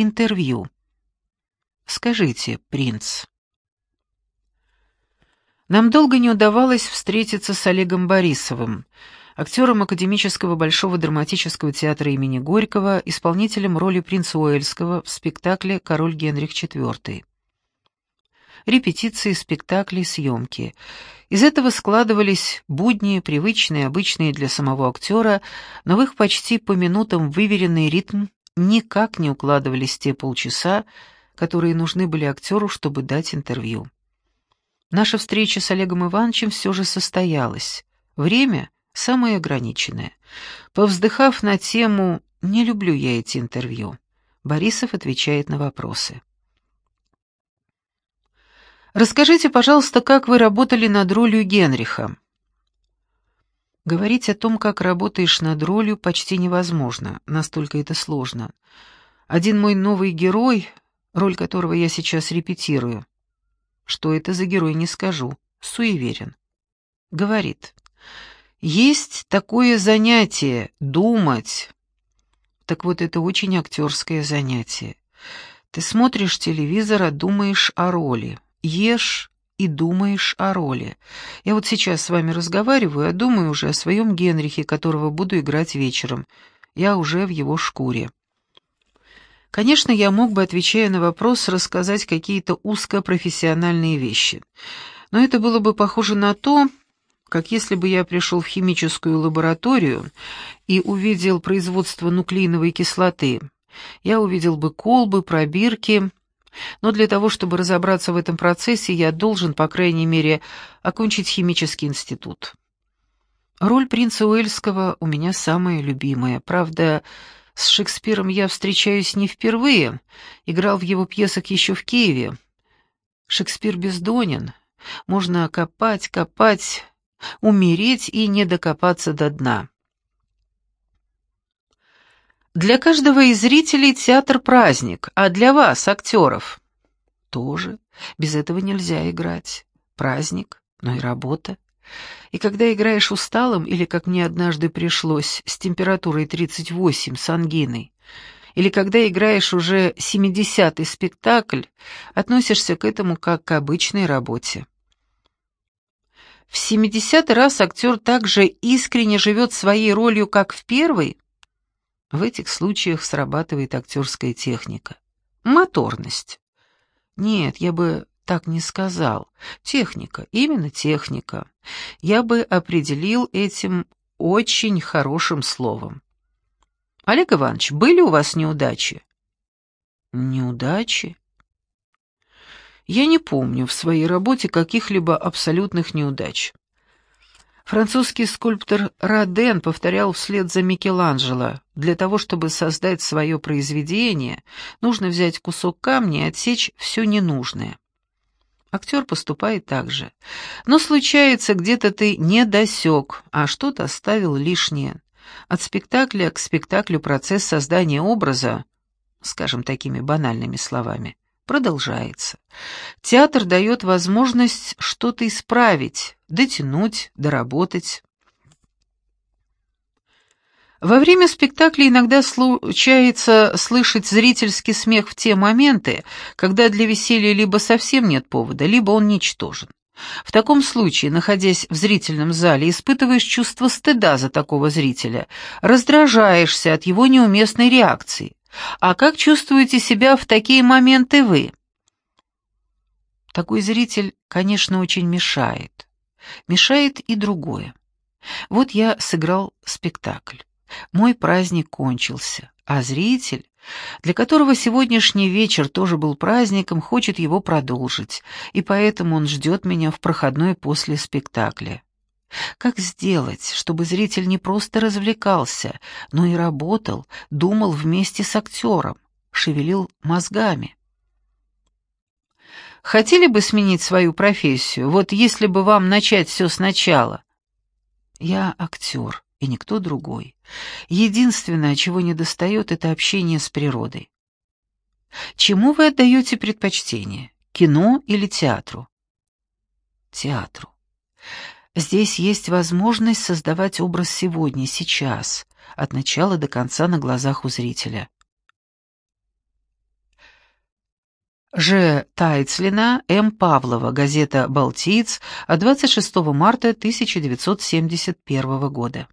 интервью. Скажите, принц. Нам долго не удавалось встретиться с Олегом Борисовым, актером Академического Большого драматического театра имени Горького, исполнителем роли принца Уэльского в спектакле «Король Генрих IV». Репетиции, спектакли, съемки. Из этого складывались будни, привычные, обычные для самого актера, но в их почти по минутам выверенный ритм никак не укладывались те полчаса, которые нужны были актеру, чтобы дать интервью. Наша встреча с Олегом Ивановичем все же состоялась. Время самое ограниченное. Повздыхав на тему «Не люблю я эти интервью», Борисов отвечает на вопросы. «Расскажите, пожалуйста, как вы работали над ролью Генриха?» Говорить о том, как работаешь над ролью, почти невозможно, настолько это сложно. Один мой новый герой, роль которого я сейчас репетирую, что это за герой, не скажу, суеверен. Говорит, есть такое занятие — думать. Так вот, это очень актерское занятие. Ты смотришь телевизор, а думаешь о роли. Ешь и думаешь о роли. Я вот сейчас с вами разговариваю, а думаю уже о своем Генрихе, которого буду играть вечером. Я уже в его шкуре. Конечно, я мог бы, отвечая на вопрос, рассказать какие-то узкопрофессиональные вещи. Но это было бы похоже на то, как если бы я пришел в химическую лабораторию и увидел производство нуклеиновой кислоты. Я увидел бы колбы, пробирки, но для того, чтобы разобраться в этом процессе, я должен, по крайней мере, окончить химический институт. Роль принца Уэльского у меня самая любимая. Правда, с Шекспиром я встречаюсь не впервые, играл в его пьесах еще в Киеве. Шекспир бездонен. Можно копать, копать, умереть и не докопаться до дна. Для каждого из зрителей театр — праздник, а для вас, актеров, тоже. Без этого нельзя играть. Праздник, но и работа. И когда играешь усталым, или, как мне однажды пришлось, с температурой 38, с ангиной, или когда играешь уже 70-й спектакль, относишься к этому как к обычной работе. В 70-й раз актер также искренне живет своей ролью, как в первый. В этих случаях срабатывает актерская техника. Моторность. Нет, я бы так не сказал. Техника, именно техника. Я бы определил этим очень хорошим словом. Олег Иванович, были у вас неудачи? Неудачи? Я не помню в своей работе каких-либо абсолютных неудач. Французский скульптор Роден повторял вслед за Микеланджело, для того, чтобы создать свое произведение, нужно взять кусок камня и отсечь все ненужное. Актер поступает так же. Но случается, где-то ты не досек, а что-то оставил лишнее. От спектакля к спектаклю процесс создания образа, скажем такими банальными словами, продолжается. Театр дает возможность что-то исправить, дотянуть, доработать. Во время спектакля иногда случается слышать зрительский смех в те моменты, когда для веселья либо совсем нет повода, либо он ничтожен. В таком случае, находясь в зрительном зале, испытываешь чувство стыда за такого зрителя, раздражаешься от его неуместной реакции. А как чувствуете себя в такие моменты вы? Такой зритель, конечно, очень мешает. Мешает и другое. Вот я сыграл спектакль. Мой праздник кончился, а зритель, для которого сегодняшний вечер тоже был праздником, хочет его продолжить, и поэтому он ждет меня в проходной после спектакля. Как сделать, чтобы зритель не просто развлекался, но и работал, думал вместе с актером, шевелил мозгами? Хотели бы сменить свою профессию, вот если бы вам начать все сначала? Я актер, и никто другой. Единственное, чего не достает, это общение с природой. Чему вы отдаете предпочтение, кино или театру? Театру. Здесь есть возможность создавать образ сегодня, сейчас, от начала до конца на глазах у зрителя. Ж. Тайцлина, М. Павлова, газета «Балтиец» от 26 марта 1971 года.